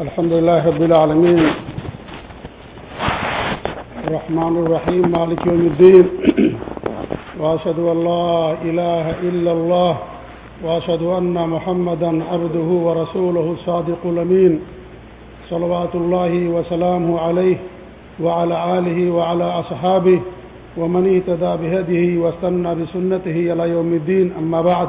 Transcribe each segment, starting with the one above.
الحمد لله رب العالمين. الرحمن الرحيم. مالك يوم الدين. وأشهد أن لا إله إلا الله. وأشهد أن محمدا عبده ورسوله الصادق الأمين. صلوات الله وسلامه عليه وعلى آله وعلى أصحابه ومن اهتدى بهديه واستنى بسنته إلى يوم الدين. أما بعد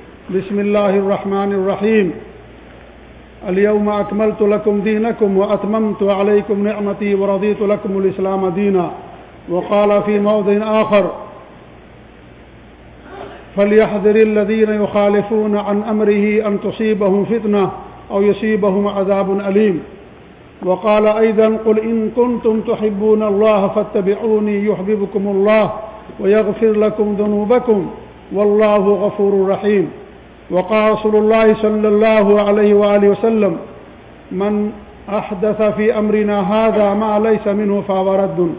بسم الله الرحمن الرحيم اليوم أكملت لكم دينكم وأتممت عليكم نعمتي ورضيت لكم الإسلام دينا وقال في موضع آخر فليحذر الذين يخالفون عن أمره أن تصيبهم فتنة أو يصيبهم عذاب أليم وقال أيضا قل إن كنتم تحبون الله فاتبعوني يحببكم الله ويغفر لكم ذنوبكم والله غفور رحيم وقال رسول الله صلى الله عليه وآله وسلم، من أحدث في أمرنا هذا ما ليس منه فهو رد.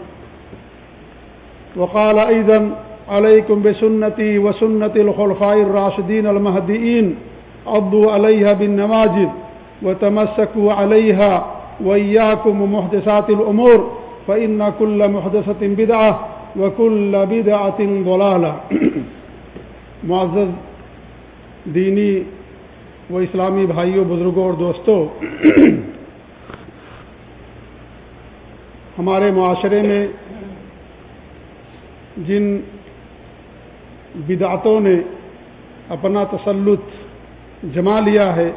وقال أيضا، عليكم بسنتي وسنة الخلفاء الراشدين المهدئين عضوا عليها بالنواجد وتمسكوا عليها وإياكم محدثات الأمور، فإن كل محدثة بدعة وكل بدعة ضلالة. معزز دینی و اسلامی بھائیوں، بزرگوں اور دوستوں، ہمارے معاشرے میں جن بدعتوں نے اپنا تسلط جما لیا ہے،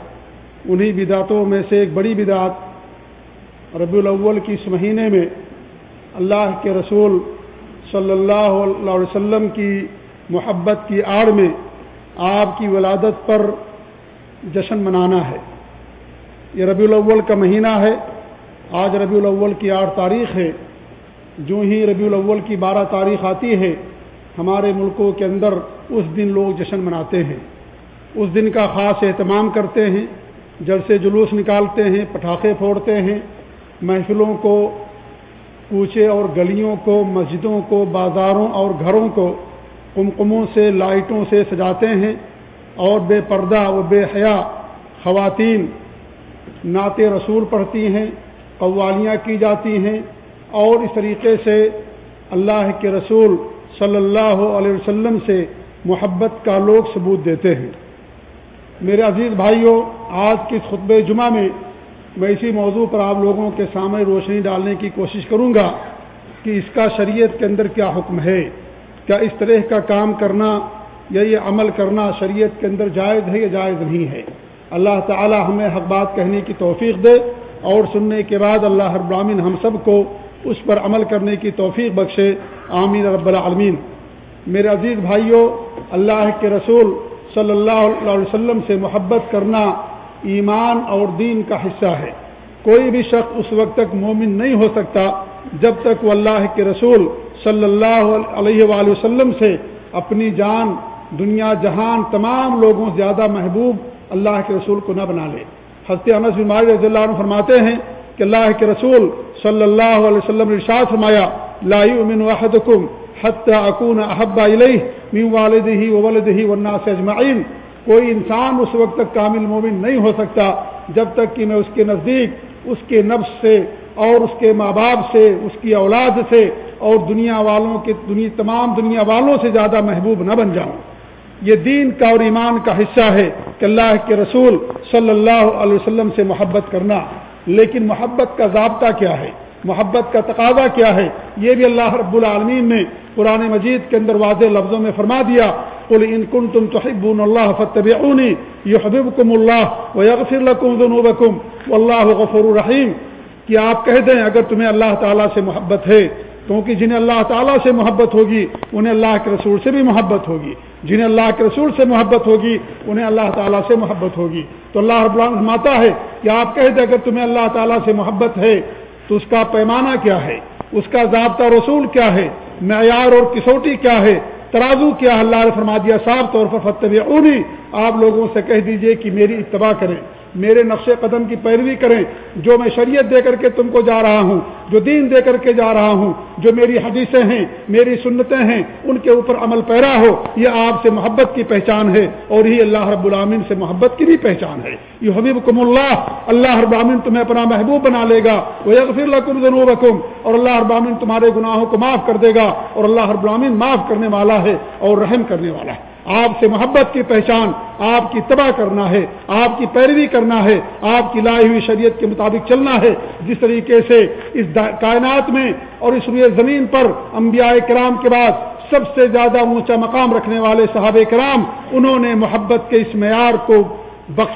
انہی بدعتوں میں سے ایک بڑی بدعت ربیع الاول کی اس مہینے میں اللہ کے رسول صلی اللہ علیہ وسلم کی محبت کی آڑ میں آپ کی ولادت پر جشن منانا ہے۔ یہ ربیع الاول کا مہینہ ہے۔ آج ربیع الاول کی آٹھ تاریخ ہے۔ جو ہی ربیع الاول کی بارہ تاریخ آتی ہے، ہمارے ملکوں کے اندر اس دن لوگ جشن مناتے ہیں۔ اس دن کا خاص اہتمام کرتے ہیں، جلسے جلوس نکالتے ہیں، پٹاخے پھوڑتے ہیں۔ محفلوں کو، کوچے اور گلیوں کو، مسجدوں کو، بازاروں اور گھروں کو کمکموں سے، لائٹوں سے سجاتے ہیں اور بے پردہ و بے حیا خواتین نعت رسول پڑھتی ہیں، قوالیاں کی جاتی ہیں اور اس طریقے سے اللہ کے رسول صلی اللہ علیہ وسلم سے محبت کا لوگ ثبوت دیتے ہیں۔ میرے عزیز بھائیوں آج کے خطب جمعہ میں میں اسی موضوع پر آپ لوگوں کے سامنے روشنی ڈالنے کی کوشش کروں گا کہ اس کا شریعت کے اندر کیا حکم ہے۔ کیا اس طرح کا کام کرنا یا یہ عمل کرنا شریعت کے اندر جائز ہے یا جائز نہیں ہے؟ اللہ تعالی ہمیں حق بات کہنے کی توفیق دے اور سننے کے بعد اللہ ہر برامن ہم سب کو اس پر عمل کرنے کی توفیق بخشے۔ آمین رب العالمین۔ میرے عزیز بھائیوں اللہ کے رسول صلی اللہ علیہ وسلم سے محبت کرنا ایمان اور دین کا حصہ ہے۔ کوئی بھی شخص اس وقت تک مومن نہیں ہو سکتا جب تک وہ اللہ کے رسول صلی اللہ علیہ وآلہ وسلم سے اپنی جان، دنیا جہان، تمام لوگوں سے زیادہ محبوب اللہ کے رسول کو نہ بنا لے۔ حضرت انس بیماری رضی اللہ عنہ فرماتے ہیں کہ اللہ کے رسول صلی اللہ علیہ وسلم ارشاد فرمایا، لا یؤمن احدکم حتی اکون احب الیہ من والدہ وولدہ والناس اجمعین۔ کوئی انسان اس وقت تک کامل مومن نہیں ہو سکتا جب تک کہ میں اس کے نزدیک، اس کے نفس سے اور اس کے ماں باپ سے، اس کی اولاد سے اور دنیا والوں کے دنیا تمام دنیا والوں سے زیادہ محبوب نہ بن جاؤں۔ یہ دین کا اور ایمان کا حصہ ہے کہ اللہ کے رسول صلی اللہ علیہ وسلم سے محبت کرنا۔ لیکن محبت کا ضابطہ کیا ہے؟ محبت کا تقاضا کیا ہے؟ یہ بھی اللہ رب العالمین نے قرآن مجید کے اندر واضح لفظوں میں فرما دیا۔ قل ان کنتم تحبون اللہ فتبعونی یحببکم اللہ ویغفر لکم ذنوبکم واللہ غفور رحیم۔ کہ آپ کہہ دیں اگر تمہیں اللہ تعالیٰ سے محبت ہے کیونکہ جنہیں اللہ تعالیٰ سے محبت ہوگی، انہیں اللہ کے رسول سے بھی محبت ہوگی۔ جنہیں اللہ کے رسول سے محبت ہوگی، انہیں اللہ تعالیٰ سے محبت ہوگی۔ تو اللہ رب فرماتا ہے کہ آپ کہہ دیں اگر تمہیں اللہ تعالیٰ سے محبت ہے، تو اس کا پیمانہ کیا ہے؟ اس کا ضابطہ رسول کیا ہے؟ معیار اور کسوٹی کیا ہے؟ ترازو کیا اللہ نے فرما دیا صاف طور پر فتح اونی آپ لوگوں سے کہہ دیجیے کہ میری اتباع کریں۔ میرے نقش قدم کی پیروی کریں جو میں شریعت دے کر کے تم کو جا رہا ہوں، جو دین دے کر کے جا رہا ہوں، جو میری حدیثیں ہیں، میری سنتیں ہیں، ان کے اوپر عمل پیرا ہو، یہ آپ سے محبت کی پہچان ہے اور یہ اللہ رب العامن سے محبت کی بھی پہچان ہے۔ یہ حبیب کم اللہ اللہ رب العامن تمہیں اپنا محبوب بنا لے گا۔ وہ یغفر ذنوبکم، اور اللہ رب العامن تمہارے گناہوں کو معاف کر دے گا۔ اور اللہ رب العامن معاف کرنے والا ہے اور رحم کرنے والا ہے۔ آپ سے محبت کی پہچان آپ کی تباہ کرنا ہے، آپ کی پیروی کرنا ہے، آپ کی لائی ہوئی شریعت کے مطابق چلنا ہے۔ جس طریقے سے اس کائنات میں اور اس روئے زمین پر انبیاء کرام کے بعد سب سے زیادہ اونچا مقام رکھنے والے صحابہ کرام، انہوں نے محبت کے اس معیار کو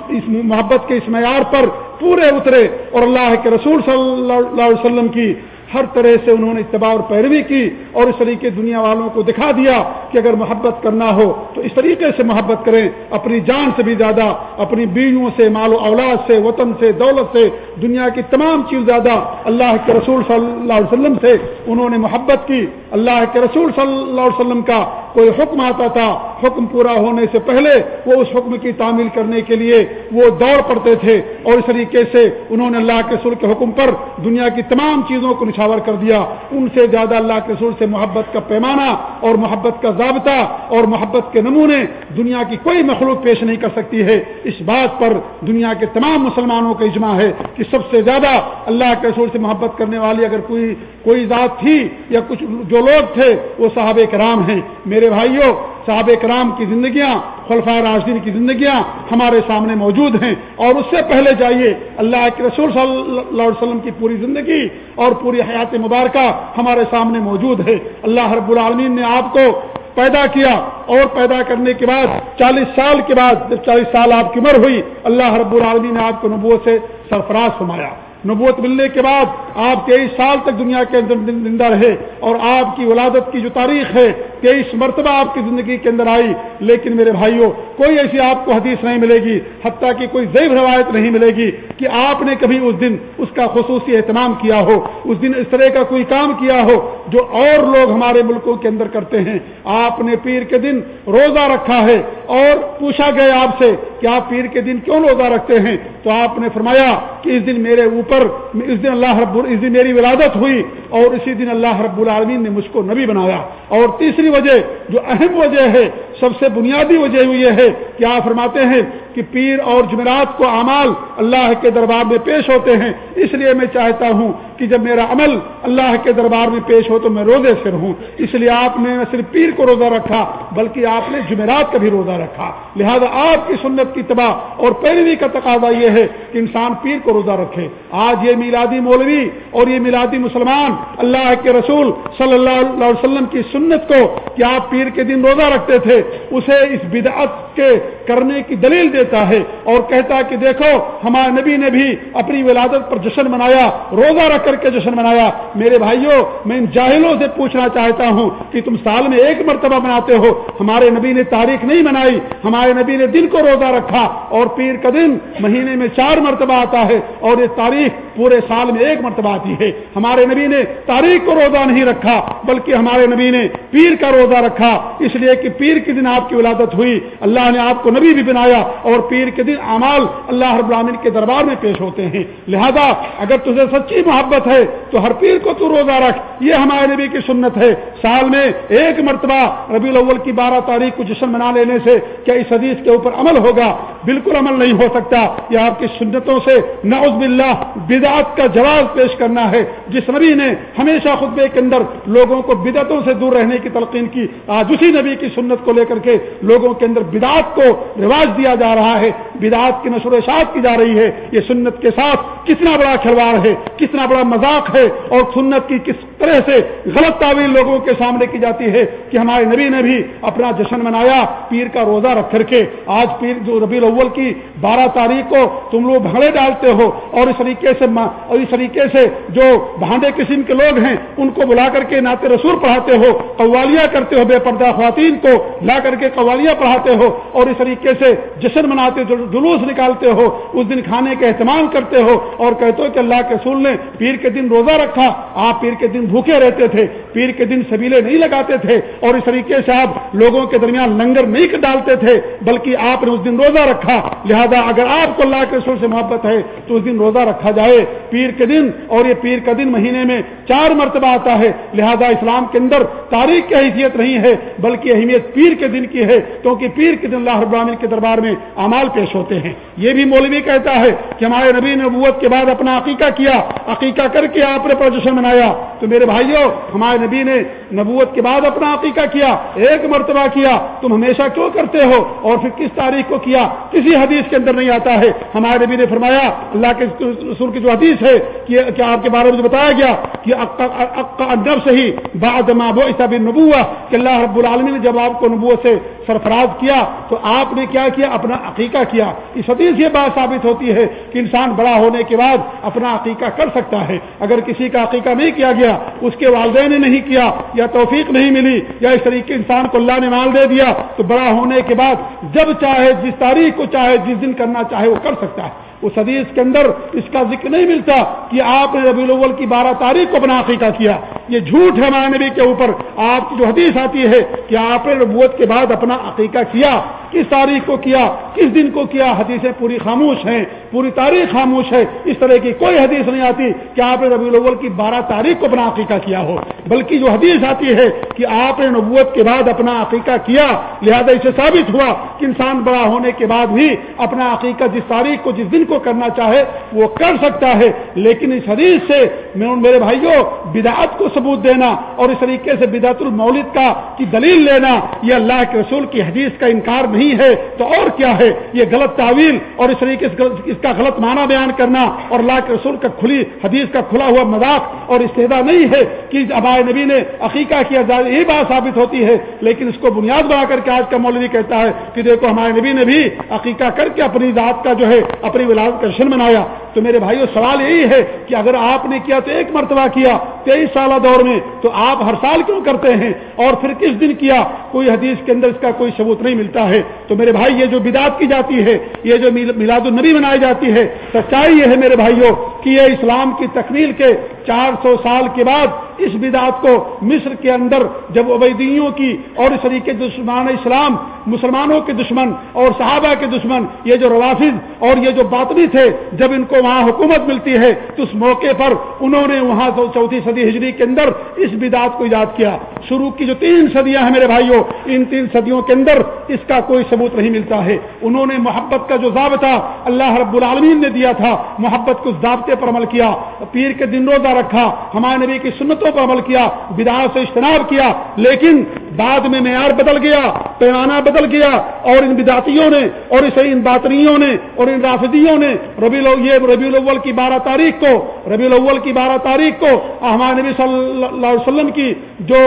اس محبت کے اس معیار پر پورے اترے اور اللہ کے رسول صلی اللہ علیہ وسلم کی ہر طرح سے انہوں نے اتباع اور پیروی کی اور اس طریقے دنیا والوں کو دکھا دیا کہ اگر محبت کرنا ہو تو اس طریقے سے محبت کریں، اپنی جان سے بھی زیادہ، اپنی بیویوں سے، مال و اولاد سے، وطن سے، دولت سے، دنیا کی تمام چیز زیادہ۔ اللہ کے رسول صلی اللہ علیہ وسلم سے انہوں نے محبت کی۔ اللہ کے رسول صلی اللہ علیہ وسلم کا کوئی حکم آتا تھا، حکم پورا ہونے سے پہلے وہ اس حکم کی تعمیل کرنے کے لیے وہ دوڑ پڑتے تھے اور اس طریقے سے انہوں نے اللہ کے رسول کے حکم پر دنیا کی تمام چیزوں کو نشاور کر دیا۔ ان سے زیادہ اللہ کے رسول سے محبت کا پیمانہ اور محبت کا ضابطہ اور محبت کے نمونے دنیا کی کوئی مخلوق پیش نہیں کر سکتی ہے۔ اس بات پر دنیا کے تمام مسلمانوں کا اجماع ہے کہ سب سے زیادہ اللہ کے رسول سے محبت کرنے والی اگر کوئی کوئی ذات تھی یا کچھ جو لوگ تھے وہ صحاب کرام ہیں۔ میرے بھائیوں صحاب کرام کی زندگیاں خلفۂ راجدین کی زندگیاں ہمارے سامنے موجود ہیں۔ اور اس سے پہلے جائیے، اللہ کے رسول صلی اللہ علیہ وسلم کی پوری زندگی اور پوری حیات مبارکہ ہمارے سامنے موجود ہے۔ اللہ رب العالمین نے آپ کو پیدا کیا اور پیدا کرنے کے بعد، چالیس سال کے بعد، جب چالیس سال آپ کی عمر ہوئی، اللہ رب العالمین نے آپ کو نبوت سے سرفراز فرمایا۔ نبوت ملنے کے بعد آپ تیئیس سال تک دنیا کے اندر زندہ رہے اور آپ کی ولادت کی جو تاریخ ہے تیئیس مرتبہ آپ کی زندگی کے اندر آئی، لیکن میرے بھائیوں کوئی ایسی آپ کو حدیث نہیں ملے گی، حتیٰ کہ کوئی ضیب روایت نہیں ملے گی کہ آپ نے کبھی اس دن اس کا خصوصی اہتمام کیا ہو، اس دن اس طرح کا کوئی کام کیا ہو جو اور لوگ ہمارے ملکوں کے اندر کرتے ہیں۔ آپ نے پیر کے دن روزہ رکھا ہے اور پوچھا گیا آپ سے کہ آپ پیر کے دن کیوں روزہ رکھتے ہیں؟ تو آپ نے فرمایا کہ اس دن میرے اوپر، اس دن اللہ رب اس دن میری ولادت ہوئی اور اسی دن اللہ رب العالمین نے مجھ کو نبی بنایا۔ اور تیسری وجہ، جو اہم وجہ ہے، سب سے بنیادی وجہ یہ ہے کہ آپ فرماتے ہیں کہ پیر اور جمعرات کو اعمال اللہ کے دربار میں پیش ہوتے ہیں۔ اس لیے میں چاہتا ہوں کہ جب میرا عمل اللہ کے دربار میں پیش ہو تو میں روزے سے رہوں۔ اس لیے آپ نے نہ صرف پیر کو روزہ رکھا، بلکہ آپ نے جمعرات کا بھی روزہ رکھا۔ لہذا آپ کی سنت کی تباہ اور پیروی کا تقاضا یہ ہے کہ انسان پیر کو روزہ رکھے۔ آج یہ میلادی مولوی اور یہ میلادی مسلمان اللہ کے رسول صلی اللہ علیہ وسلم کی سنت کو کہ آپ پیر کے دن روزہ رکھتے تھے؟ اسے اس بدعت کے کرنے کی دلیل دیتا ہے اور کہتا کہ دیکھو، ہمارے نبی نے بھی اپنی ولادت پر جشن منایا، روزہ رکھ کر کے جشن منایا۔ میرے بھائیوں میں ان جاہلوں سے پوچھنا چاہتا ہوں کہ تم سال میں ایک مرتبہ مناتے ہو۔ ہمارے نبی نے تاریخ نہیں منائی، ہمارے نبی نے دن کو روزہ رکھا اور پیر کا دن مہینے میں چار مرتبہ آتا ہے اور یہ تاریخ پورے سال میں ایک مرتبہ آتی ہے۔ ہمارے نبی نے تاریخ کو روزہ نہیں رکھا، بلکہ ہمارے نبی نے پیر کا روزہ رکھا، اس لیے کہ پیر کے دن آپ کی ولادت ہوئی، اللہ نے آپ کو نبی بھی بنایا اور پیر کے دن اعمال اللہ رب العالمین کے دربار میں پیش ہوتے ہیں۔ لہذا اگر تجھے سچی محبت ہے، تو ہر پیر کو تو روزہ رکھ۔ یہ ہمارے نبی کی سنت ہے۔ سال میں ایک مرتبہ ربی الاول کی بارہ تاریخ کو جشن منا لینے سے کیا اس حدیث کے اوپر عمل ہوگا؟ بالکل عمل نہیں ہو سکتا۔ یہ آپ کی سنتوں سے نعوذ باللہ بدعت کا جواب پیش کرنا ہے۔ جس نبی نے ہمیشہ خطبے کے اندر لوگوں کو بدعتوں سے دور رہنے کی تلقین کی، آج اسی نبی کی سنت کو لے کر کے لوگوں کے اندر بدعت کو رواج دیا جا رہا ہے، بدعت کی نشر و اشاعت کی جا رہی ہے۔ یہ سنت کے ساتھ کتنا بڑا کھلواڑ ہے، کتنا بڑا مذاق ہے اور سنت کی کس طرح سے غلط تعویل لوگوں کے سامنے کی جاتی ہے کہ ہمارے نبی نے بھی اپنا جشن منایا، پیر کا روزہ رکھ کر کے آج پیر جو ربی الاول کی بارہ تاریخ کو تم لوگ بھنگڑے ڈالتے ہو اور اس طریقے سے اور اس طریقے سے جو بھانڈے قسم کے لوگ ہیں، ان کو بلا کر کے نعت رسول پڑھاتے ہو قوالیاں کرتے ہو بے پردہ خواتین کو، لا کر کے قوالیاں پڑھاتے ہو اور اس طریقے سے جشن مناتے جلوس نکالتے ہو، اس دن کھانے کا اہتمام کرتے ہو اور کہتے ہو کہ اللہ کے رسول نے پیر کے دن روزہ رکھا، آپ پیر کے دن بھوکے رہتے تھے، پیر کے دن سبیلے نہیں لگاتے تھے اور اس طریقے سے آپ لوگوں کے درمیان لنگر نہیں ڈالتے تھے، بلکہ آپ نے اس دن روزہ رکھا۔ لہذا اگر آپ کو اللہ کے رسول سے محبت ہے تو اس دن روزہ رکھا جائے۔ پیر کے دن اور یہ پیر کا دن مہینے میں چار مرتبہ آتا ہے۔ لہذا اسلام کے اندر تاریخ کی حیثیت نہیں ہے، بلکہ اہمیت پیر کے دن کی ہے، کیونکہ پیر کے دن اللہ رب العالمین کے دربار میں اعمال پیش ہوتے ہیں۔ یہ بھی مولوی کہتا ہے کہ ہمارے نبی نبوت کے بعد اپنا عقیقہ کیا، عقیقہ کر کے آپ نے جشن منایا تو میرے بھائیوں ہمارے نبی نے نبوت کے بعد اپنا عقیقہ کیا، ایک مرتبہ کیا۔ تم ہمیشہ کیوں کرتے ہو؟ اور پھر کس تاریخ کو کیا؟ کسی حدیث کے اندر نہیں آتا ہے۔ ہمارے نبی نے فرمایا، اللہ کے رسول کی جو حدیث ہے، کہ آپ کے بارے میں بتایا گیا، کہ اقا ادب سے ہی بعد ما بو بن نبوہ کہ اللہ رب العالمین نے جب آپ کو نبوت سے سرفراز کیا تو آپ نے کیا کیا؟ اپنا عقیقہ کیا۔ اس حدیث یہ بات ثابت ہوتی ہے کہ انسان بڑا ہونے کے بعد اپنا عقیقہ کر سکتا ہے۔ اگر کسی کا عقیقہ نہیں کیا گیا، اس کے والدین نے نہیں کیا، یا توفیق نہیں ملی، یا اس طریقے انسان کو اللہ نے مال دے دیا، تو بڑا ہونے کے بعد جب چاہے، جس تاریخ کو چاہے، جس دن کرنا چاہے، وہ کر سکتا ہے۔ اس حدیث کے اندر اس کا ذکر نہیں ملتا کہ آپ نے ربی الاول کی بارہ تاریخ کو اپنا عقیقہ کیا۔ یہ جھوٹ ہے ہمارے نبی کے اوپر۔ آپ کی جو حدیث آتی ہے کہ آپ نے ربوت کے بعد اپنا عقیقہ کیا، کس تاریخ کو کیا، کس دن کو کیا، حدیثیں پوری خاموش ہیں، پوری تاریخ خاموش ہے۔ اس طرح کی کوئی حدیث نہیں آتی کہ آپ نے ربی الاول کی بارہ تاریخ کو اپنا عقیقہ کیا ہو۔ بلکہ جو حدیث آتی ہے کہ آپ نے نبوت کے بعد اپنا عقیقہ کیا، لہذا اسے ثابت ہوا کہ انسان بڑا ہونے کے بعد بھی اپنا عقیقہ جس تاریخ کو، جس دن کو کرنا چاہے وہ کر سکتا ہے، لیکن اس حدیث سے میں میرے بھائیوں، بدعت کو ثبوت دینا اور اس طریقے سے بدعت المولد کا کی دلیل لینا، یہ اللہ کے رسول کی حدیث کا انکار نہیں ہے، تو اور کیا ہے؟ یہ غلط تعویل اور اس طریقے سے اس کا غلط معنی بیان کرنا اور اللہ کے رسول کا کھلی حدیث کا کھلا ہوا مذاق اور استدا نہیں ہے کہ ہمارے نبی نے عقیقہ کیا جائے یہی بات ثابت ہوتی ہے، لیکن اس کو بنیاد بنا کر کے آج کا مولوی کہتا ہے کہ دیکھو ہمارے نبی نے بھی عقیقہ کر کے اپنی ذات کا جو ہے، اپنی ولادت کا جشن منایا تو میرے بھائیو، سوال یہی ہے کہ اگر آپ نے کیا تو ایک مرتبہ کیا تیئیس سالہ دور میں تو آپ ہر سال کیوں کرتے ہیں؟ اور پھر کس دن کیا؟ کوئی حدیث کے اندر اس کا کوئی ثبوت نہیں ملتا ہے۔ تو میرے بھائی، یہ جو بدعت کی جاتی ہے، یہ جو میلاد النبی منائی جاتی ہے، سچائی یہ ہے میرے بھائیوں کہ یہ اسلام کی تکمیل کے چار سو سال کے بعد اس بدعت کو مصر کے اندر جب عبیدیوں کی اور اس طریقے دشمان اسلام، مسلمانوں کے دشمن اور صحابہ کے دشمن، یہ جو روافظ اور یہ جو باطنی تھے، جب ان کو وہاں حکومت ملتی ہے، تو اس موقع پر انہوں نے وہاں چوتھی صدی ہجری کے اندر اس بدعت کو ایجاد کیا۔ شروع کی جو تین صدیاں ہیں میرے بھائیوں، ان تین صدیوں کے اندر اس کا کوئی ثبوت نہیں ملتا ہے۔ انہوں نے محبت کا جو ضابطہ اللہ رب العالمین نے دیا تھا، محبت کو ضابطے پر عمل کیا۔ پیر کے دن روزہ رکھا ہمارے نبی کی سنتوں پر عمل کیا بدار سے اجتناب کیا لیکن بعد میں معیار بدل گیا، پیمانہ بدل گیا، اور ان بداتیوں نے، اور اسے ان باطنیوں نے، اور ان رافدیوں نے ربی یہ ربی الاول کی بارہ تاریخ کو ربی الاول کی بارہ تاریخ کو ہمارے نبی صلی اللہ علیہ وسلم کی جو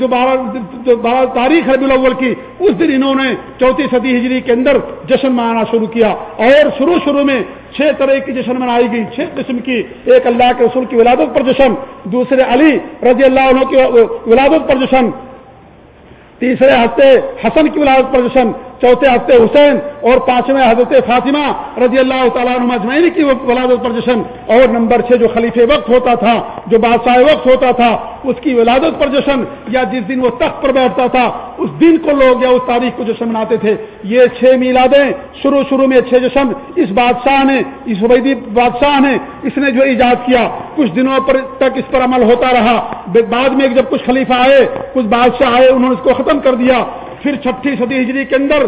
جو بارہ تاریخ ربی الاول کی، اس دن انہوں نے چوتھی صدی ہجری کے اندر جشن منانا شروع کیا، اور شروع شروع میں چھ طرح کی جشن منائی گئی، چھ قسم کی، ایک اللہ کے رسول کی ولادت پر جشن، دوسرے علی رضی اللہ عنہ کی ولادت پر جشن تیسرے ہفتے حسن کی ولادت پر جشن چوتھے ہفتے حسین اور پانچویں حضرت فاطمہ رضی اللہ تعالیٰ عنہ کی ولادت پر جشن اور نمبر چھ جو خلیفے وقت ہوتا تھا، جو بادشاہ وقت ہوتا تھا، اس کی ولادت پر جشن یا جس دن وہ تخت پر بیٹھتا تھا، اس دن کو لوگ یا اس تاریخ کو جشن مناتے تھے، یہ چھ میلادیں شروع شروع میں چھ جشن اس بادشاہ نے، اس عبیدی بادشاہ نے، اس نے جو ایجاد کیا۔ کچھ دنوں پر تک اس پر عمل ہوتا رہا۔ بعد میں جب کچھ خلیفہ آئے، کچھ بادشاہ آئے، انہوں نے اس کو ختم کر دیا۔ پھر چھٹی صدی ہجری کے اندر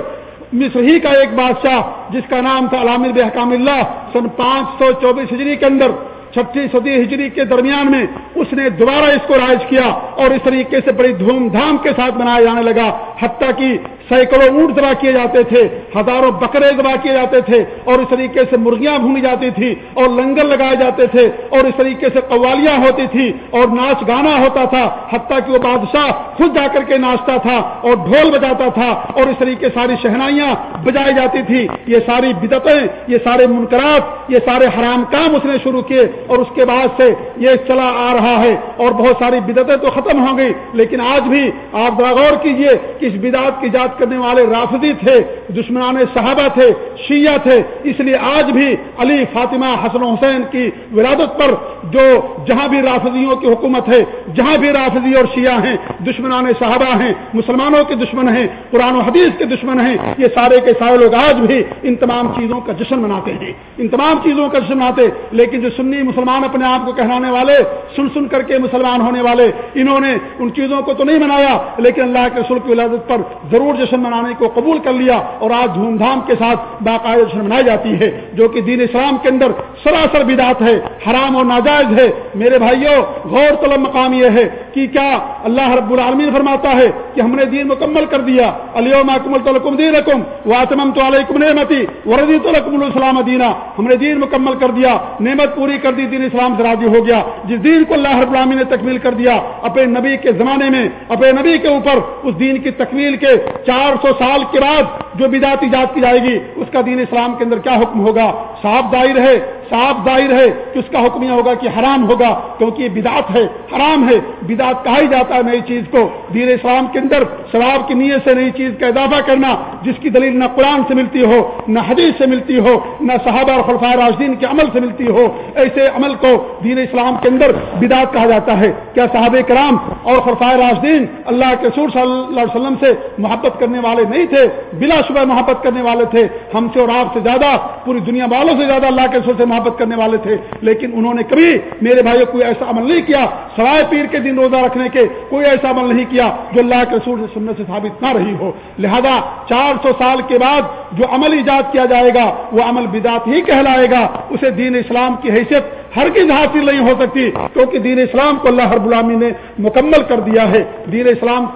مصر ہی کا ایک بادشاہ جس کا نام تھا علام بحکام اللہ، سن پانچ سو چوبیس ہجری کے اندر چھٹی صدی ہجری کے درمیان میں اس نے دوبارہ اس کو رائج کیا اور اس طریقے سے بڑی دھوم دھام کے ساتھ منایا جانے لگا، حتیٰ کی سینکڑوں اونٹ دبا کیے جاتے تھے، ہزاروں بکرے دبا کیے جاتے تھے اور اس طریقے سے مرغیاں بھونی جاتی تھی اور لنگر لگائے جاتے تھے اور اس طریقے سے قوالیاں ہوتی تھی اور ناچ گانا ہوتا تھا، حتیٰ کہ وہ بادشاہ خود جا کر کے ناچتا تھا اور ڈھول بجاتا تھا اور اس طریقے ساری شہنائیاں بجائی جاتی تھی یہ ساری بدتیں یہ سارے منقرات یہ سارے حرام کام اس نے شروع کیے اور اس کے بعد سے یہ چلا آ رہا ہے اور بہت ساری بدتیں تو ختم ہو گئی لیکن آج بھی آپ غور کیجیے کہ اس بدعت کی جات کرنے والے رافضی تھے، دشمنان صحابہ تھے، شیعہ تھے۔ اس لیے آج بھی علی، فاطمہ، حسن حسین کی ولادت پر جو جہاں بھی رافضیوں کی حکومت ہے، جہاں بھی رافضی اور شیعہ ہیں، دشمنان صحابہ ہیں، مسلمانوں کے دشمن ہیں، قرآن و حدیث کے دشمن ہیں، یہ سارے کے سارے لوگ آج بھی ان تمام چیزوں کا جشن مناتے ہیں۔ ان تمام چیزوں کا جشن مناتے، لیکن جو سنی مسلمان اپنے آپ کو کہلانے والے، سن سن کر کے مسلمان ہونے والے، انہوں نے ان چیزوں کو تو نہیں منایا، لیکن اللہ کے رسول کی ولادت پر ضرور جشن جشن منانے کو قبول کر لیا اور آج دھوم دھام کے ساتھ باقاعدہ جشن منائی جاتی ہے، جو کہ دین اسلام کے اندر سراسر بدات ہے، حرام اور ناجائز ہے۔ میرے بھائیوں غور طلب مقام یہ ہے کہ کیا اللہ رب العالمین فرماتا ہے کہ ہم نے دین مکمل کر دیا۔ علی محکمل تو دین رقم واسم تو علیکم نعمتی وردی تو لکم السلام دینا۔ ہم نے دین مکمل کر دیا، نعمت پوری کر دی، دین اسلام سے راضی ہو گیا۔ جس دین کو اللہ رب العالمین نے تکمیل کر دیا، اپنے نبی کے زمانے میں، اپنے نبی کے اوپر، اس دین کی تکمیل کے چار چار سو سال کے بعد جو بدعت ایجاد کی جائے گی، اس کا دین اسلام کے اندر کیا حکم ہوگا؟ صاف ظاہر ہے صاف ظاہر ہے کہ اس کا حکم یہ ہوگا کہ حرام ہوگا، کیونکہ یہ بدعت ہے، حرام ہے، بدعت کہا ہی جاتا ہے نئی چیز کو۔ دین اسلام کے اندر شراب کی نیت سے نئی چیز کا اضافہ کرنا، جس کی دلیل نہ قرآن سے ملتی ہو، نہ حدیث سے ملتی ہو، نہ صحابہ اور خلفۂ راجدین کے عمل سے ملتی ہو، ایسے عمل کو دین اسلام کے اندر بدعت کہا جاتا ہے۔ کیا صحابہ کرام اور خلفۂ راجدین اللہ کے سور صلی اللہ علیہ وسلم سے محبت کرنے والے نہیں تھے؟ بلا شبہ محبت کرنے والے تھے، ہم سے اور آپ سے زیادہ، پوری دنیا والوں سے زیادہ اللہ کے سور سے محبت کرنے والے تھے۔ لیکن انہوں نے کبھی میرے بھائی کوئی ایسا عمل نہیں کیا، سوائے پیر کے دن روزہ رکھنے کے، کوئی ایسا عمل نہیں کیا جو اللہ کے سور سے سننے سے ثابت نہ رہی ہو۔ لہذا چار سو سال کے بعد جو عمل ایجاد کیا جائے گا، وہ عمل بدات ہی کہلائے گا۔ اسے دین اسلام کی حیثیت ہر کس حاصل نہیں ہو سکتی، کیونکہ دین اسلام کو اللہ ہر غلامی نے مکمل کر دیا ہے۔ دین اسلام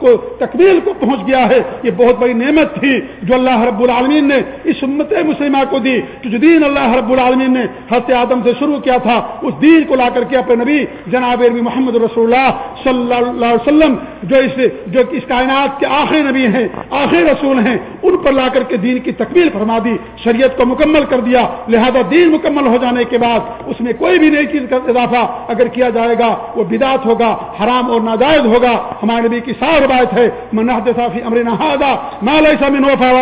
کو تکمیل کو پہنچ گیا ہے۔ یہ بہت بڑی نعمت تھی جو اللہ رب العالمین نے اس امت مسلمہ کو دی۔ تو جو دین اللہ رب العالمین نے حضرت آدم سے شروع کیا تھا، اس دین کو لا کر کے اپنے نبی جناب نبی محمد رسول اللہ صلی اللہ علیہ وسلم، جو اس جو اس کائنات کے آخری نبی ہیں، آخری رسول ہیں، ان پر لا کر کے دین کی تکمیل فرما دی۔ شریعت کو مکمل کر دیا۔ لہذا دین مکمل ہو جانے کے بعد اس میں کوئی بھی نئی چیز کا اضافہ اگر کیا جائے گا، وہ بدات ہوگا۔ حرام اور ناجائز ہوگا۔ ہمارے نبی کی سار روایت ہے صافی امر نہادا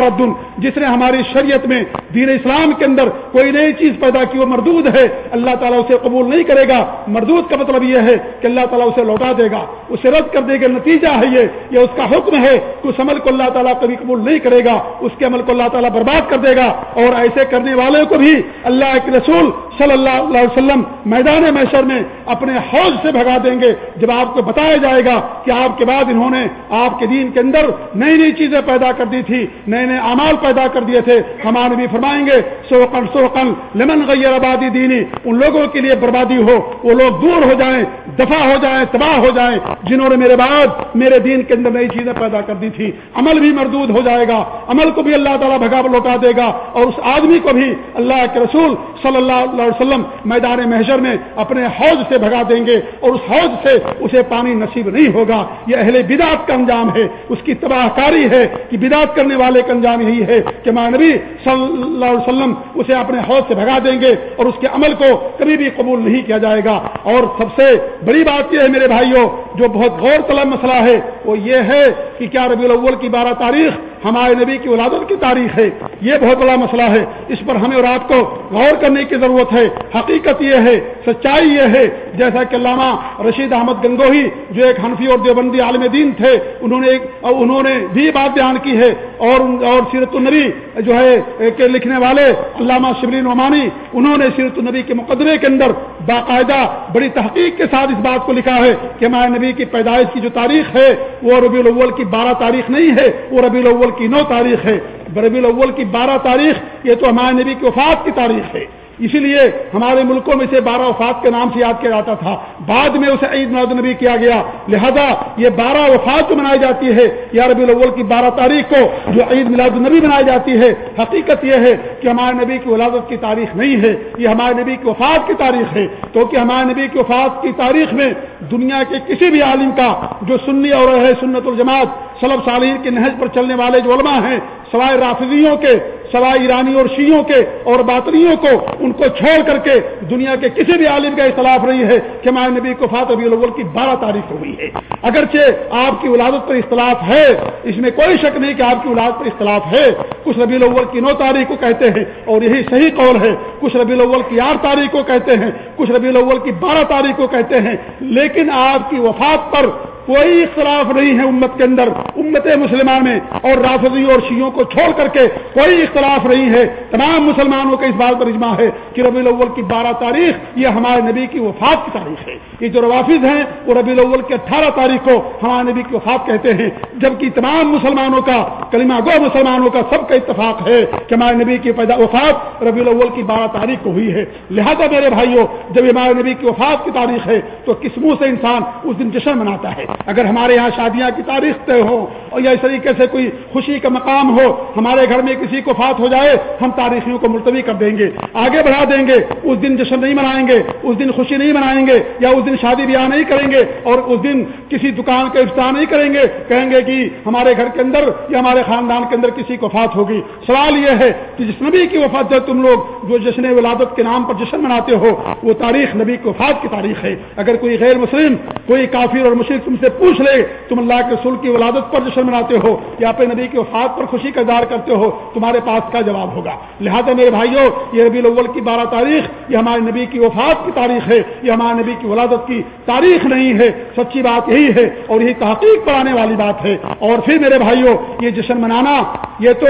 ردن جس نے ہماری شریعت میں دین اسلام کے اندر کوئی نئی چیز پیدا کی وہ مردود ہے، اللہ تعالیٰ اسے قبول نہیں کرے گا۔ مردود کا مطلب یہ ہے کہ اللہ تعالیٰ اسے لوٹا دے گا، اسے رد کر دے گا۔ نتیجہ ہے یہ یہ اس کا حکم ہے۔ کہ اس عمل کو اللہ تعالیٰ کبھی قبول نہیں کرے گا، اس کے عمل کو اللہ تعالیٰ برباد کر دے گا۔ اور ایسے کرنے والے کو بھی اللہ کے رسول صلی اللہ علیہ وسلم میدان محشر میں اپنے حوض سے بھگا دیں گے۔ جب آپ کو بتایا جائے گا کہ آپ کے بعد انہوں نے آپ کے دین کے اندر نئی نئی چیزیں پیدا کر دی تھی، نئے نئے امال پیدا کر دیے تھے، ہمارے بھی فرمائیں گے سوکن سوکن لمن غیر آبادی دینی، ان لوگوں کے لیے بربادی ہو، وہ لوگ دور ہو جائیں، دفاع ہو جائیں، تباہ ہو جائیں، جنہوں نے میرے بعد میرے دین کے اندر نئی چیزیں پیدا کر دی تھی۔ عمل بھی مردود ہو جائے گا، عمل کو بھی اللہ تعالیٰ بھگا لوٹا دے گا، اور اس آدمی کو بھی اللہ کے رسول صلی اللہ علیہ وسلم میدان محشر میں اپنے حوض سے بھگا دیں گے، اور اس حوض سے اسے پانی نصیب نہیں ہوگا۔ یہ اہل بدعت کا انجام ہے۔ اس کی تباہ کاری ہے کہ بدعت کرنے والے کا انجام یہی ہے کہ ماں نبی صلی اللہ علیہ وسلم اسے اپنے حوض سے بھگا دیں گے اور اس کے عمل کو کبھی بھی قبول نہیں کیا جائے گا۔ اور سب سے بڑی بات یہ ہے میرے بھائیوں، جو بہت غور طلب مسئلہ ہے، وہ یہ ہے کہ کیا ربیع الاول کی بارہ تاریخ ہمارے نبی کی ولادت کی تاریخ ہے؟ یہ بہت بڑا مسئلہ ہے۔ اس پر ہمیں اور آپ کو غور کرنے کی ضرورت ہے۔ حقیقت یہ ہے، سچائی یہ ہے۔ جیسا کہ علامہ رشید احمد گنگوہی جو ایک حنفی اور دیوبندی عالم دین تھے، انہوں نے ایک انہوں نے بھی بات بیان کی ہے۔ اور اور سیرت النبی جو ہے کہ لکھنے والے علامہ شبرین عمانی انہوں نے سیرت النبی کے مقدمے کے اندر باقاعدہ بڑی تحقیق کے ساتھ اس بات کو لکھا ہے کہ ہمارے نبی کی پیدائش کی جو تاریخ ہے، وہ ربیع الاول کی بارہ تاریخ نہیں ہے، وہ ربیع الاول کی نو تاریخ ہے۔ ربیع الاول کی بارہ تاریخ، یہ تو ہمارے نبی کی وفات کی تاریخ ہے۔ اسی لیے ہمارے ملکوں میں سے بارہ وفات کے نام سے یاد کیا جاتا تھا۔ بعد میں اسے عید میلاد النبی کیا گیا۔ لہذا یہ بارہ وفات جو منائی جاتی ہے۔ یا ربی الاول کی بارہ تاریخ کو جو عید میلاد النبی منائی جاتی ہے۔ حقیقت یہ ہے کہ ہمارے نبی کی ولادت کی تاریخ نہیں ہے۔ یہ ہمارے نبی کی وفات کی تاریخ ہے۔ کیونکہ ہمارے نبی کی وفات کی تاریخ میں دنیا کے کسی بھی عالم کا جو سنی اور ہے سنت الجماعت سلب صالح کے نہج پر چلنے والے جو علماء ہیں، سوائے رافضیوں کے سوائے ایرانی اور شیوں کے اور باطنیوں کو ان کو چھوڑ کر کے دنیا کے کسی بھی عالم کا اختلاف نہیں ہے کہ ہمارے نبی کو فاتح الاول کی بارہ تاریخ ہوئی ہے۔ اگرچہ آپ کی ولادت پر اختلاف ہے، اس میں کوئی شک نہیں کہ آپ کی ولادت پر اختلاف ہے۔ کچھ ربی الاول کی نو تاریخ کو کہتے ہیں اور یہی صحیح قول ہے۔ کچھ ربی الاول کی آٹھ تاریخ کو کہتے ہیں، کچھ ربی الاول کی بارہ تاریخ کو کہتے ہیں۔ لیکن آپ کی وفات پر کوئی اختلاف نہیں ہے امت کے اندر، امت مسلمان میں، اور رافضی اور شیوں کو چھوڑ کر کے کوئی اختلاف نہیں ہے۔ تمام مسلمانوں کا اس بات پر اجماع ہے کہ ربی الاول کی بارہ تاریخ، یہ ہمارے نبی کی وفات کی تاریخ ہے۔ یہ جو روافظ ہیں، وہ ربی الاول کی اٹھارہ تاریخ کو ہمارے نبی کی وفات کہتے ہیں۔ جبکہ تمام مسلمانوں کا، کلمہ گو مسلمانوں کا سب کا اتفاق ہے کہ ہمارے نبی کی پیدا وفات ربی الاول کی بارہ تاریخ کو ہوئی ہے۔ لہذا میرے بھائیوں جب ہمارے نبی کی وفات کی تاریخ ہے، تو کس منہ سے انسان اس دن جشن مناتا ہے؟ اگر ہمارے یہاں شادیاں کی تاریخ طے ہو اور یا اس طریقے سے کوئی خوشی کا مقام ہو، ہمارے گھر میں کسی کو فات ہو جائے، ہم تاریخیوں کو ملتوی کر دیں گے، آگے بڑھا دیں گے، اس دن جشن نہیں منائیں گے، اس دن خوشی نہیں منائیں گے یا اس دن شادی بیاہ نہیں کریں گے اور اس دن کسی دکان کا افطار نہیں کریں گے، کہیں گے کہ ہمارے گھر کے اندر یا ہمارے خاندان کے اندر کسی کو فات ہوگی۔ سوال یہ ہے کہ جس نبی کی وفات جو تم لوگ جو جشن ولادت کے نام پر جشن مناتے ہو، وہ تاریخ نبی کی وفات کی تاریخ ہے۔ اگر کوئی غیر مسلم، کوئی کافر اور مشرق تم سے پوچھ لے، تم اللہ کے رسول کی ولادت پر جشن مناتے ہو، یا اپنے نبی کی وفات پر خوشی کا اظہار کرتے ہو، تمہارے پاس کا جواب ہوگا؟ لہذا میرے بھائیوں، یہ ربی الاول کی بارہ تاریخ، یہ ہمارے نبی کی وفات کی تاریخ ہے، یہ ہمارے نبی کی ولادت کی تاریخ نہیں ہے، سچی بات یہی ہے اور یہی تحقیق پر آنے والی بات ہے۔ اور پھر میرے بھائیوں، یہ جشن منانا یہ تو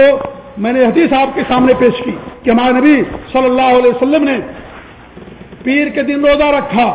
میں نے حدیث آپ کے سامنے پیش کی کہ ہمارے نبی صلی اللہ علیہ وسلم نے پیر کے دن روزہ رکھا،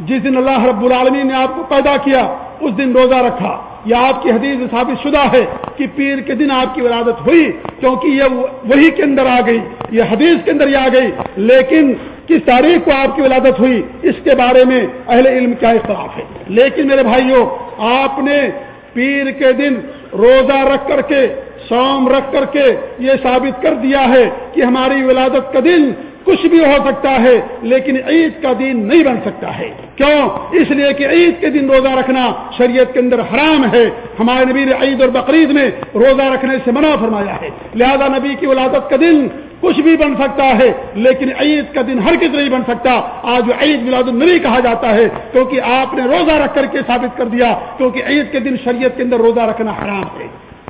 جس دن اللہ رب العالمین نے آپ کو پیدا کیا اس دن روزہ رکھا۔ یہ آپ کی حدیث ثابت شدہ ہے کہ پیر کے دن آپ کی ولادت ہوئی، کیونکہ یہ وہی کے اندر آ گئی، یہ حدیث کے اندر یہ آ گئی۔ لیکن کس تاریخ کو آپ کی ولادت ہوئی، اس کے بارے میں اہل علم کیا اختلاف ہے؟ لیکن میرے بھائیوں، آپ نے پیر کے دن روزہ رکھ کر کے سوم رکھ کر کے یہ ثابت کر دیا ہے کہ ہماری ولادت کا دن کچھ بھی ہو سکتا ہے، لیکن عید کا دن نہیں بن سکتا ہے۔ کیوں؟ اس لیے کہ عید کے دن روزہ رکھنا شریعت کے اندر حرام ہے۔ ہمارے نبی نے عید اور بقرعید میں روزہ رکھنے سے منع فرمایا ہے۔ لہذا نبی کی ولادت کا دن کچھ بھی بن سکتا ہے، لیکن عید کا دن ہر کس نہیں بن سکتا۔ آج عید میلاد النبی کہا جاتا ہے، کیونکہ آپ نے روزہ رکھ کر کے ثابت کر دیا، کیونکہ عید کے دن شریعت کے اندر روزہ رکھنا حرام ہے۔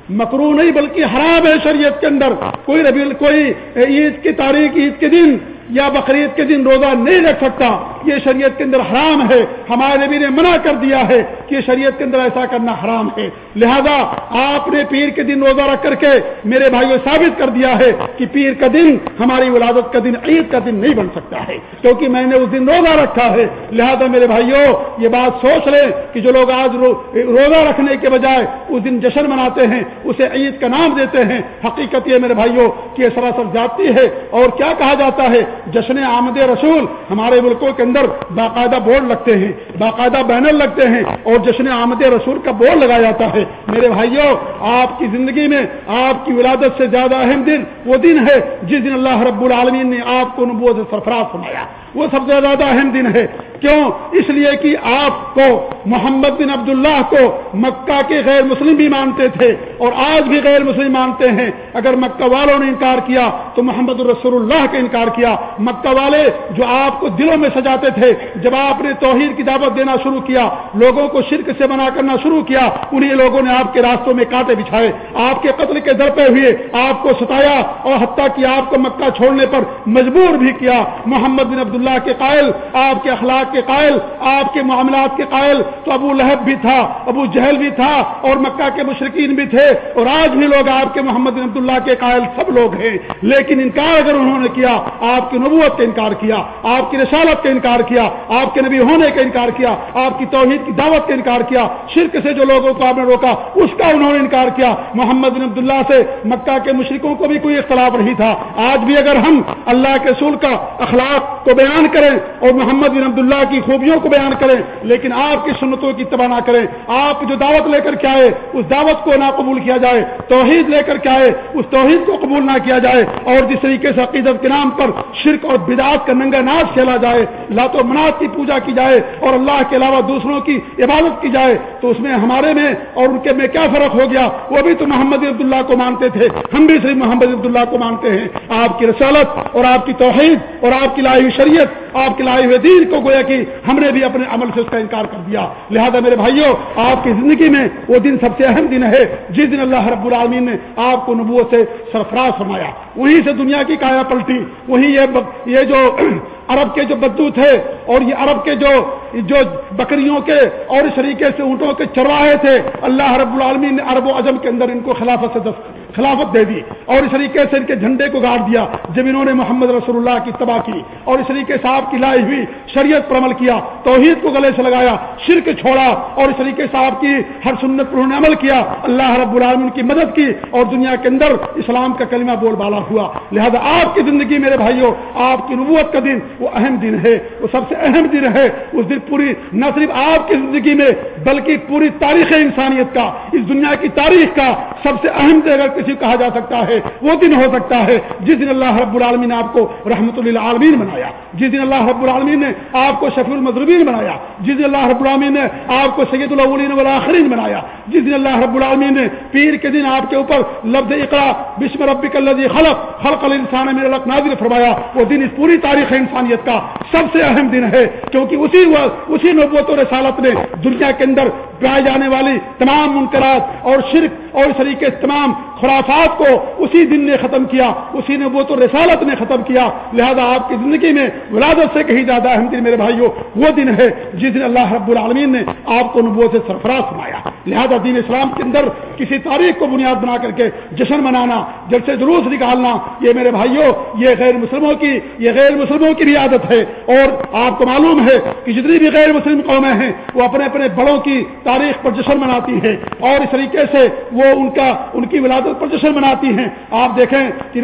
مکرو نہیں بلکہ حرام ہے شریعت کے اندر۔ کوئی ربیل کوئی عید کی تاریخ، عید کے دن یا بقرعید کے دن روزہ نہیں رکھ سکتا، یہ شریعت کے اندر حرام ہے۔ ہمارے نبی نے منع کر دیا ہے کہ شریعت کے اندر ایسا کرنا حرام ہے۔ لہذا آپ نے پیر کے دن روزہ رکھ کر کے میرے بھائیوں ثابت کر دیا ہے کہ پیر کا دن ہماری ولادت کا دن، عید کا دن نہیں بن سکتا ہے۔ کیونکہ میں نے اس دن روزہ رکھا ہے۔ لہذا میرے بھائیوں یہ بات سوچ لیں کہ جو لوگ آج روزہ رکھنے کے بجائے اس دن جشن مناتے ہیں، اسے عید کا نام دیتے ہیں، حقیقت یہ میرے بھائیوں کی سراسر جاتی ہے۔ اور کیا کہا جاتا ہے؟ جشن آمد رسول ہمارے ملکوں کے اندر باقاعدہ بورڈ لگتے ہیں، باقاعدہ بینر لگتے ہیں اور جشن آمد رسول کا بورڈ لگایا جاتا ہے۔ میرے بھائیوں، آپ کی زندگی میں آپ کی ولادت سے زیادہ اہم دن وہ دن ہے جس دن اللہ رب العالمین نے آپ کو نبوت سرفراز سنایا وہ سب سے زیادہ اہم دن ہے۔ کیوں؟ اس لیے کہ آپ کو محمد بن عبداللہ کو مکہ کے غیر مسلم بھی مانتے تھے اور آج بھی غیر مسلم مانتے ہیں۔ اگر مکہ والوں نے انکار کیا تو محمد الرسول اللہ کا انکار کیا۔ مکہ والے جو آپ کو دلوں میں سجاتے تھے، جب آپ نے توحید کی دعوت دینا شروع کیا، لوگوں کو شرک سے بنا کرنا شروع کیا، انہیں لوگوں نے آپ کے راستوں میں کانٹے بچھائے، آپ کے قتل کے در پہ ہوئے، آپ کو ستایا اور حتیٰ کہ آپ کو مکہ چھوڑنے پر مجبور بھی کیا۔ محمد بن عبد اللہ کے قائل، آپ کے اخلاق کے قائل، آپ کے معاملات کے قائل۔ تو ابو لہب بھی تھا، ابو جہل بھی تھا اور مکہ کے مشرقین بھی تھے اور آج بھی لوگ آپ کے محمد رحمۃ اللہ کے قائل سب لوگ ہیں۔ لیکن انکار اگر انہوں نے کیا، آپ کی نبوت کا انکار کیا، آپ کی رسالت کا انکار کیا، آپ کے نبی ہونے کا انکار کیا، آپ کی توحید کی دعوت کا انکار کیا، شرک سے جو لوگوں کو آپ نے روکا، اس کا انہوں نے انکار کیا۔ محمد بن عبداللہ سے مکہ کے مشرقوں کو بھی کوئی اختلاف نہیں تھا۔ آج بھی اگر ہم اللہ کے رسول کا اخلاق کو بیان کریں اور محمد بن عبداللہ کی خوبیوں کو بیان کریں، لیکن آپ کی سنتوں کی تباہ نہ کریں، آپ جو دعوت لے کر کے آئے اس دعوت کو نہ قبول کیا جائے، توحید لے کر کے آئے اس توحید کو قبول نہ کیا جائے، اور جس طریقے سے عقیدت کے نام پر شرک اور بدعات کا ننگا ناچ کھیلا جائے لات و منات کی پوجا کی جائے اور اللہ کے علاوہ دوسروں کی عبادت کی جائے، تو اس میں ہمارے میں اور ان کے میں کیا فرق ہو گیا؟ وہ بھی تو محمد عبداللہ کو مانتے تھے، ہم بھی صرف محمد عبداللہ کو مانتے ہیں۔ آپ کی رسالت اور آپ کی توحید اور آپ کی لائی شریعت، آپ کے لائے ہوئے دین کو گویا کہ ہم نے بھی اپنے عمل سے اس کا انکار کر دیا۔ لہذا میرے بھائیوں، آپ کی زندگی میں وہ دن سب سے اہم دن ہے، جس دن اللہ رب العالمین نے آپ کو نبوت سے سرفراز فرمایا۔ وہیں سے دنیا کی کایا پلٹی، وہیں یہ یہ جو عرب کے جو بدو تھے اور یہ عرب کے جو جو بکریوں کے اور اس طریقے سے اونٹوں کے چرواہے تھے، اللہ رب العالمین نے عرب و اعظم کے اندر ان کو خلافت سے خلافت دے دی اور اس طریقے سے ان کے جھنڈے کو گاڑ دیا جب انہوں نے محمد رسول اللہ کی تباہ کی اور اس طریقے سے آپ کی لائی ہوئی شریعت پر عمل کیا، توحید کو گلے سے لگایا، شرک چھوڑا اور اس طریقے سے آپ کی ہر سنت پر انہوں نے عمل کیا۔ اللہ رب العالمین کی مدد کی اور دنیا کے اندر اسلام کا کلمہ بول بالا ہوا۔ لہذا آپ کی زندگی میرے بھائیوں، آپ کی نبوت کا دن وہ اہم دن ہے، وہ سب سے اہم دن ہے۔ اس دن پوری نہ صرف آپ کی زندگی میں بلکہ پوری تاریخ انسانیت کا، اس دنیا کی تاریخ کا سب سے اہم دن اگر کسی کہا جا سکتا ہے، وہ دن ہو سکتا ہے جس دن اللہ رب العالمین نے آپ کو رحمت اللہ عالمین بنایا، جس دن اللہ رب العالمین نے آپ کو شفیع المضربین بنایا، جس دن اللہ رب العالمین نے آپ کو سید الاولین والآخرین بنایا، جس دن اللہ رب العالمین نے پیر کے دن آپ کے اوپر لفظ اقرا، بسم ربک الذی خلق خلق الانسان من علق نازل فرمایا، وہ دن اس پوری تاریخ انسانیت کا سب سے اہم دن ہے، کیونکہ اسی وقت اسی نبوت و رسالت نے دنیا کے اندر پائے جانے والی تمام منکرات اور شرک اور اس طریقے تمام خرافات کو اسی دن نے ختم کیا، اسی نے وہ تو رسالت نے ختم کیا۔ لہذا آپ کی زندگی میں ولادت سے کہیں زیادہ اہم دن میرے بھائیوں وہ دن ہے جس دن اللہ رب العالمین نے آپ کو نبوت سے سرفراز سنایا لہذا دین اسلام کے اندر کسی تاریخ کو بنیاد بنا کر کے جشن منانا جب سے جلوس نکالنا، یہ میرے بھائیوں یہ غیر مسلموں کی، یہ غیر مسلموں کی بھی عادت ہے۔ اور آپ کو معلوم ہے کہ جتنی بھی غیر مسلم قومیں ہیں، وہ اپنے اپنے بڑوں کی تاریخ پر جشن مناتی ہیں۔ اور اس طریقے سے وہ ان کا، ان کی ولادت پر جشن مناتی ہیں۔ آپ دیکھیں کہ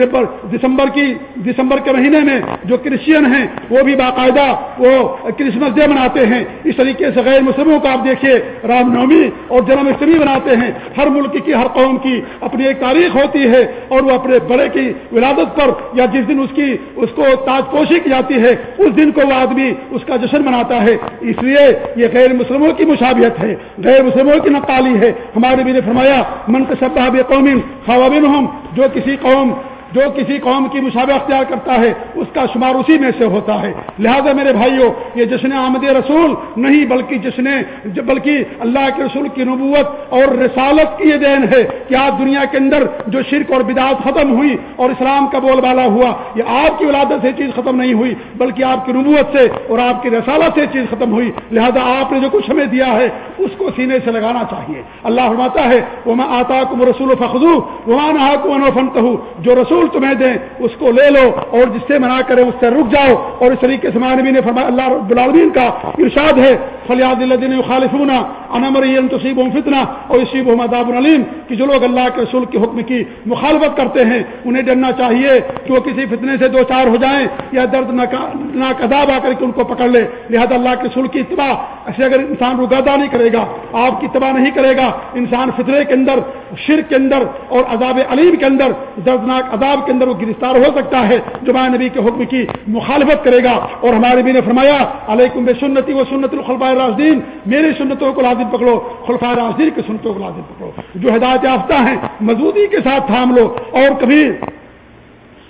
دسمبر کی دسمبر کے مہینے میں جو کرسچین ہیں، وہ بھی باقاعدہ وہ کرسمس ڈے مناتے ہیں۔ اس طریقے سے غیر مسلموں کو آپ دیکھیے رام نومی اور جنماشٹمی مناتے ہیں۔ ہر ملک کی، ہر قوم کی اپنی ایک تاریخ ہوتی ہے اور وہ اپنے بڑے کی ولادت پر یا جس دن اس کی اس کو تاج پوشی کی جاتی ہے، اس دن کو وہ آدمی اس کا جشن مناتا ہے۔ اس لیے یہ غیر مسلموں کی مشابہت ہے۔ غیر مسلموں کی نقالی ہے۔ ہمارے بھی نے فرمایا منتشبہ قوم خوابن ہم جو کسی قوم جو کسی قوم کی مشابہ اختیار کرتا ہے، اس کا شمار اسی میں سے ہوتا ہے۔ لہذا میرے بھائیوں یہ جشن آمد رسول نہیں، بلکہ جشن، بلکہ اللہ کے رسول کی نبوت اور رسالت کی یہ دین ہے۔ کہ آج دنیا کے اندر جو شرک اور بدعت ختم ہوئی اور اسلام کا بول بالا ہوا، یہ آپ کی ولادت سے چیز ختم نہیں ہوئی، بلکہ آپ کی نبوت سے اور آپ کی رسالت سے چیز ختم ہوئی۔ لہذا آپ نے جو کچھ ہمیں دیا ہے، اس کو سینے سے لگانا چاہیے۔ اللہ فرماتا ہے وہ میں آتا کو رسول فخو وہ کو جو رسول رسول تمہیں دیں، اس کو لے لو اور جس سے منع کرے اس سے رک جاؤ۔ اور اس طریقے سے مانوی نے فرمایا، اللہ رب العالمین کا ارشاد ہے فلیاد الدین خالفون انمر تصیب فتنا اور اسیب مداب العلیم کہ جو لوگ اللہ کے رسول کے حکم کی مخالفت کرتے ہیں، انہیں ڈرنا چاہیے کہ وہ کسی فتنے سے دو چار ہو جائیں یا درد ناک عذاب آ کر کے ان کو پکڑ لے۔ لہذا اللہ کے رسول کی اتباع، ایسے اگر انسان رگادا نہیں کرے گا، آپ کی اتباع نہیں کرے گا، انسان فطرے کے اندر، شرک کے اندر اور عذاب علیم کے اندر، دردناک عذاب کے اندر وہ گرفتار ہو سکتا ہے۔ جو میں نبی کے حکم کی مخالفت کرے گا اور ہمارے بھی نے فرمایا، علیکم بے سنتی و سنت الخلفاء راجدین میری سنتوں کو لازم پکڑو، خلفاء راشدین کی سنتوں کو لازم پکڑو۔ جو ہدایت یافتہ ہیں مضبوطی کے ساتھ تھام لو اور کبھی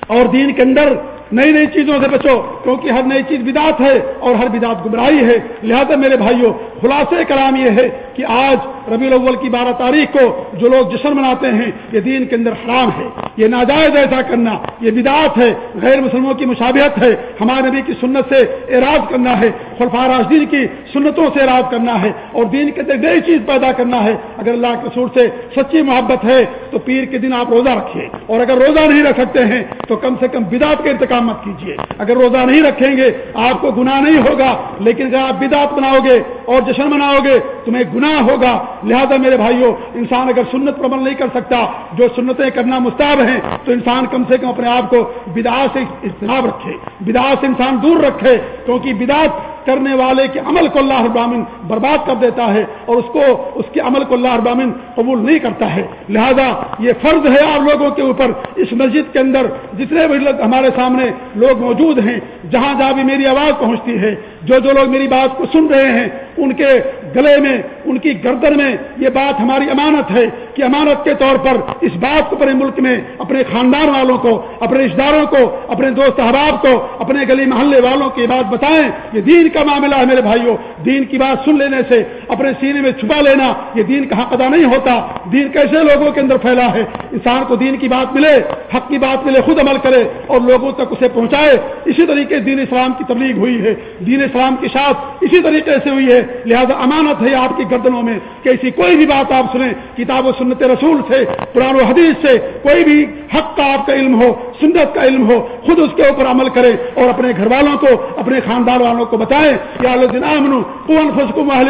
اور دین کے اندر نئی نئی چیزوں سے بچو، کیونکہ ہر نئی چیز بدات ہے اور ہر بدات گمراہی ہے۔ لہذا میرے بھائیوں خلاصے کلام یہ ہے کہ آج ربیع الاول کی بارہ تاریخ کو جو لوگ جشن مناتے ہیں، یہ دین کے اندر حرام ہے۔ یہ ناجائز ایسا کرنا۔ یہ بدعت ہے، غیر مسلموں کی مشابہت ہے۔ ہمارے نبی کی سنت سے اعراض کرنا ہے خلفا راجدین کی سنتوں سے اعراض کرنا ہے اور دین کے اندر نئی چیز پیدا کرنا ہے۔ اگر اللہ کے سور سے سچی محبت ہے، تو پیر کے دن آپ روزہ رکھیے۔ اور اگر روزہ نہیں رکھ سکتے ہیں، تو کم سے کم بدعت کا انتقام مت کیجیے اگر روزہ نہیں رکھیں گے، آپ کو گناہ نہیں ہوگا، لیکن اگر آپ بدعت بناؤ گے اور جشن مناؤ گے، تمہیں گناہ ہوگا۔ لہذا میرے بھائیوں، انسان اگر سنت پر عمل نہیں کر سکتا، جو سنتیں کرنا مستعب ہیں، تو انسان کم سے کم اپنے آپ کو بدعات سے اجتناب رکھے بدعات سے انسان دور رکھے، کیونکہ بدعات کرنے والے کے عمل کو اللہ ابامن برباد کر دیتا ہے اور اس کو، اس کے عمل کو اللہ ابامن قبول نہیں کرتا ہے۔ لہذا یہ فرض ہے آپ لوگوں کے اوپر، اس مسجد کے اندر جتنے بھی لوگ ہمارے سامنے لوگ موجود ہیں، جہاں جہاں بھی میری آواز پہنچتی ہے، جو جو لوگ میری بات کو سن رہے ہیں، ان کے گلے میں، ان کی گردن میں یہ بات ہماری امانت ہے کہ امانت کے طور پر اس بات کو اپنے ملک میں، اپنے خاندان والوں کو، اپنے رشتے داروں کو، اپنے دوست احباب کو، اپنے گلی محلے والوں کی بات بتائیں، یہ دین کا معاملہ ہے میرے بھائیوں دین کی بات سن لینے سے، اپنے سینے میں چھپا لینا، یہ دین کا حق ادا نہیں ہوتا۔ دین کیسے لوگوں کے اندر پھیلا ہے؟ انسان کو دین کی بات ملے، حق کی بات ملے، خود عمل کرے اور لوگوں تک اسے پہنچائے، اسی طریقے دین اسلام کی تبلیغ ہوئی ہے۔ دین اسلام کی شاخ اسی طریقے سے ہوئی ہے۔ لہذا امانت ہے آپ کی گردنوں میں کہ ایسی کوئی بھی بات آپ سنیں۔ کتاب و سنت رسول سے، قرآن و حدیث سے کوئی بھی حق کا آپ کا علم ہو، سنت کا علم ہو، خود اس کے اوپر عمل کرے اور اپنے گھر والوں کو، اپنے خاندان والوں کو بتائیں یا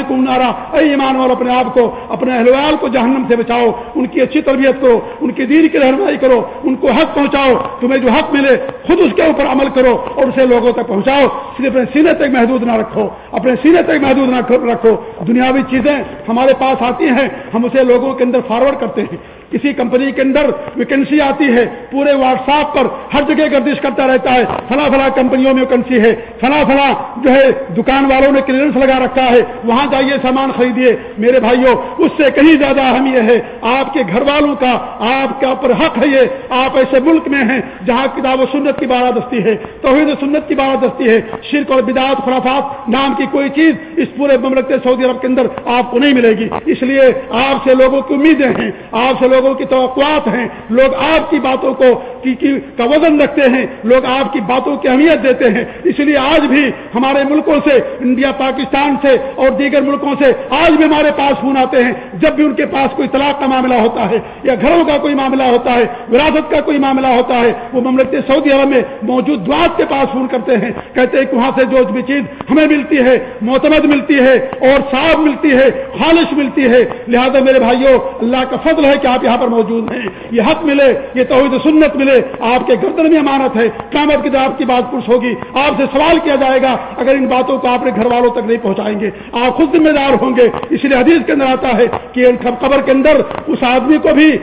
نارا، اے ایمان والوں اپنے آپ کو، اپنے اہل کو جہنم سے بچاؤ، ان کی اچھی تربیت کرو ان کے دین کی رہنمائی کرو، ان کو حق پہنچاؤ، تمہیں جو حق ملے، خود اس کے اوپر عمل کرو اور اسے لوگوں تک پہنچاؤ۔ صرف اپنے سینے تک محدود نہ رکھو، اپنے سینے تک محدود نہ رکھو۔ دنیاوی چیزیں ہمارے پاس آتی ہیں، ہم اسے لوگوں کے اندر فارورڈ کرتے ہیں۔ کسی کمپنی کے اندر ویکینسی آتی ہے، پورے واٹس ایپ پر ہر جگہ گردش کرتا رہتا ہے، فلاں فلاں کمپنیوں میں ویکینسی ہے، فلاں فلاں جو ہے دکان والوں نے کلیئرنس لگا رکھا ہے، وہاں جائیے سامان خریدیے۔ میرے بھائیوں، اس سے کہیں زیادہ اہم یہ ہے، آپ کے گھر والوں کا، آپ کا پر حق ہے یہ، آپ ایسے ملک میں ہیں جہاں کتاب و سنت کی بارہ دستی ہے، توحید و سنت کی بارہ دستی ہے۔ شرک اور بدعت خرافات نام کی کوئی چیز اس پورے مملکت سعودی عرب کے اندر آپ کو نہیں ملے گی۔ اس لیے آپ سے لوگوں کی امیدیں ہیں، آپ سے لوگوں کی توقعات ہیں لوگ آپ کی باتوں کو کی, کی کا وزن رکھتے ہیں لوگ آپ کی باتوں کی اہمیت دیتے ہیں۔ اس لیے آج بھی ہمارے ملکوں سے انڈیا پاکستان سے اور دیگر ملکوں سے آج بھی ہمارے پاس فون آتے ہیں۔ جب بھی ان کے پاس کوئی طلاق کا معاملہ ہوتا ہے یا گھروں کا کوئی معاملہ ہوتا ہے وراثت کا کوئی معاملہ ہوتا ہے وہ مملکت سعودی عرب میں موجود دعات کے پاس فون کرتے ہیں۔ کہتے ہیں کہ وہاں سے جو بھی چیز ہمیں ملتی ہے معتمد ملتی ہے اور صاف ملتی ہے خالص ملتی ہے۔ لہذا میرے بھائیوں اللہ کا فضل ہے کہ آپ یہاں پر موجود موجود ہیں یہ حق ملے، یہ توحید سنت ملے۔ آپ کے گردن میں امانت ہے۔ قیامت کی آپ کی بات پرس ہوگی۔ آپ سے سوال کیا جائے گا۔ اگر ان باتوں کو آپ نے گھر والوں تک نہیں پہنچائیں گے، آپ خود ذمہ دار ہوں گے۔ اس لیے حدیث کے اندر آتا ہے کہ قبر کے اندر اس آدمی کو بھی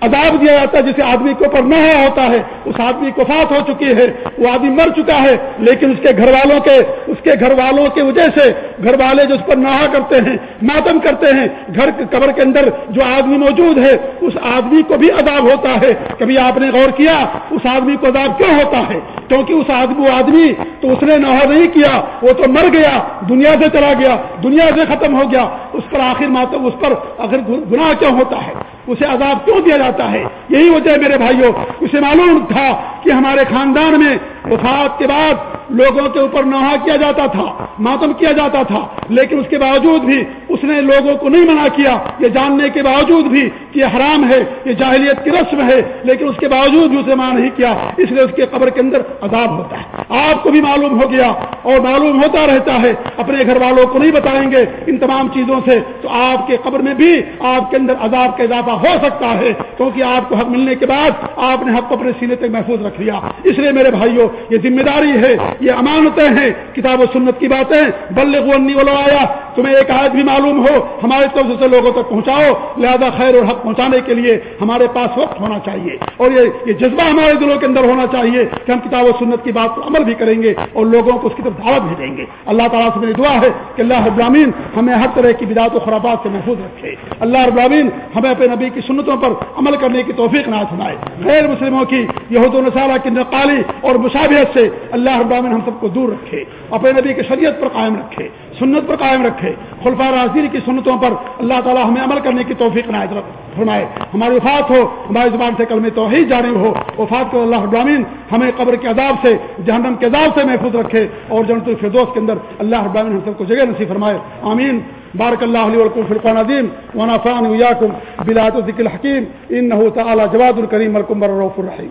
عذاب دیا جاتا ہے جسے آدمی کے اوپر نہ ہوتا ہے، اس آدمی کو فات ہو چکی ہے، وہ آدمی مر چکا ہے، لیکن اس کے گھر والوں کے، اس کے گھر والوں کی وجہ سے گھر والے جو اس پر نہا کرتے ہیں، ماتم کرتے ہیں۔ گھر قبر کے اندر جو آدمی موجود ہے، اس آدمی کو بھی عذاب ہوتا ہے۔ کبھی آپ نے غور کیا، اس آدمی کو عذاب کیوں ہوتا ہے؟ کیونکہ اس آدمی، وہ آدمی تو اس نے نہا نہیں کیا، وہ تو مر گیا، دنیا سے چلا گیا، دنیا سے ختم ہو گیا۔ اس پر آخر ماتم، اس پر آخر گناہ کیوں ہوتا ہے؟ اسے عذاب کیوں دیا جاتا ہے۔ یہی وجہ ہے میرے بھائیوں اسے معلوم تھا کہ ہمارے خاندان میں وفات کے بعد لوگوں کے اوپر نہا کیا جاتا تھا، ماتم کیا جاتا تھا، لیکن اس کے باوجود بھی اس نے لوگوں کو نہیں منع کیا۔ یہ جاننے کے باوجود بھی کہ یہ حرام ہے، یہ جاہلیت کی رسم ہے، لیکن اس کے باوجود بھی اسے منع نہیں کیا۔ اس لیے اس کے قبر کے اندر عذاب ہوتا ہے۔ آپ کو بھی معلوم ہو گیا اور معلوم ہوتا رہتا ہے، اپنے گھر والوں کو نہیں بتائیں گے ان تمام چیزوں سے۔ تو آپ کے قبر میں بھی آپ کے اندر عذاب کا اضافہ ہو سکتا ہے، کیونکہ آپ کو حق ملنے کے بعد آپ نے حق کو اپنے سینے تک محفوظ رکھ لیا۔ اس لیے میرے بھائیوں، یہ ذمہ داری ہے یہ امانتیں ہیں، کتاب و سنت کی باتیں۔ بلے بولو آیا تمہیں ایک آیت بھی معلوم ہو ہمارے طرف سے لوگوں تک پہنچاؤ۔ لہذا خیر اور حق پہنچانے کے لیے ہمارے پاس وقت ہونا چاہیے۔ اور یہ یہ جذبہ ہمارے دلوں کے اندر ہونا چاہیے کہ ہم کتاب و سنت کی بات پر عمل بھی کریں گے اور لوگوں کو اس کی طرف دعوت بھی دیں گے۔ اللہ تعالیٰ سے میری دعا ہے کہ اللہ ابرامین ہمیں ہر طرح کی بدعت و خرابات سے محفوظ رکھے۔ اللہ ابرامین ہمیں اپنے نبی کی سنتوں پر عمل کرنے کی توفیق نہ سنائے غیر مسلموں کی، یہود و نصارہ کی نقالی اور مشابہت سے اللہ ابرامین ہم سب کو دور رکھے، اپنے نبی کی شریعت پر قائم رکھے، سنت پر قائم رکھے خلفا راضیر کی سنتوں پر اللہ تعالیٰ ہمیں عمل کرنے کی توفیق نہ فرمائے۔ ہماری وفات ہو، ہماری زبان سے کل توحید جانب ہو، وفات کو اللہ ابراہین ہمیں قبر کے عذاب سے، جہنم کے عذاب سے محفوظ رکھے اور جنت الفردوس کے اندر اللہ ابراہین ہم سب کو جگہ نصیب فرمائے۔ آمین۔ بارک اللہ علیہ ولکم فرقان عظیم ونافان ویاکم بلاد ذکر الحکیم۔ انہو تعالی جواد الکریم الکم الرحیم۔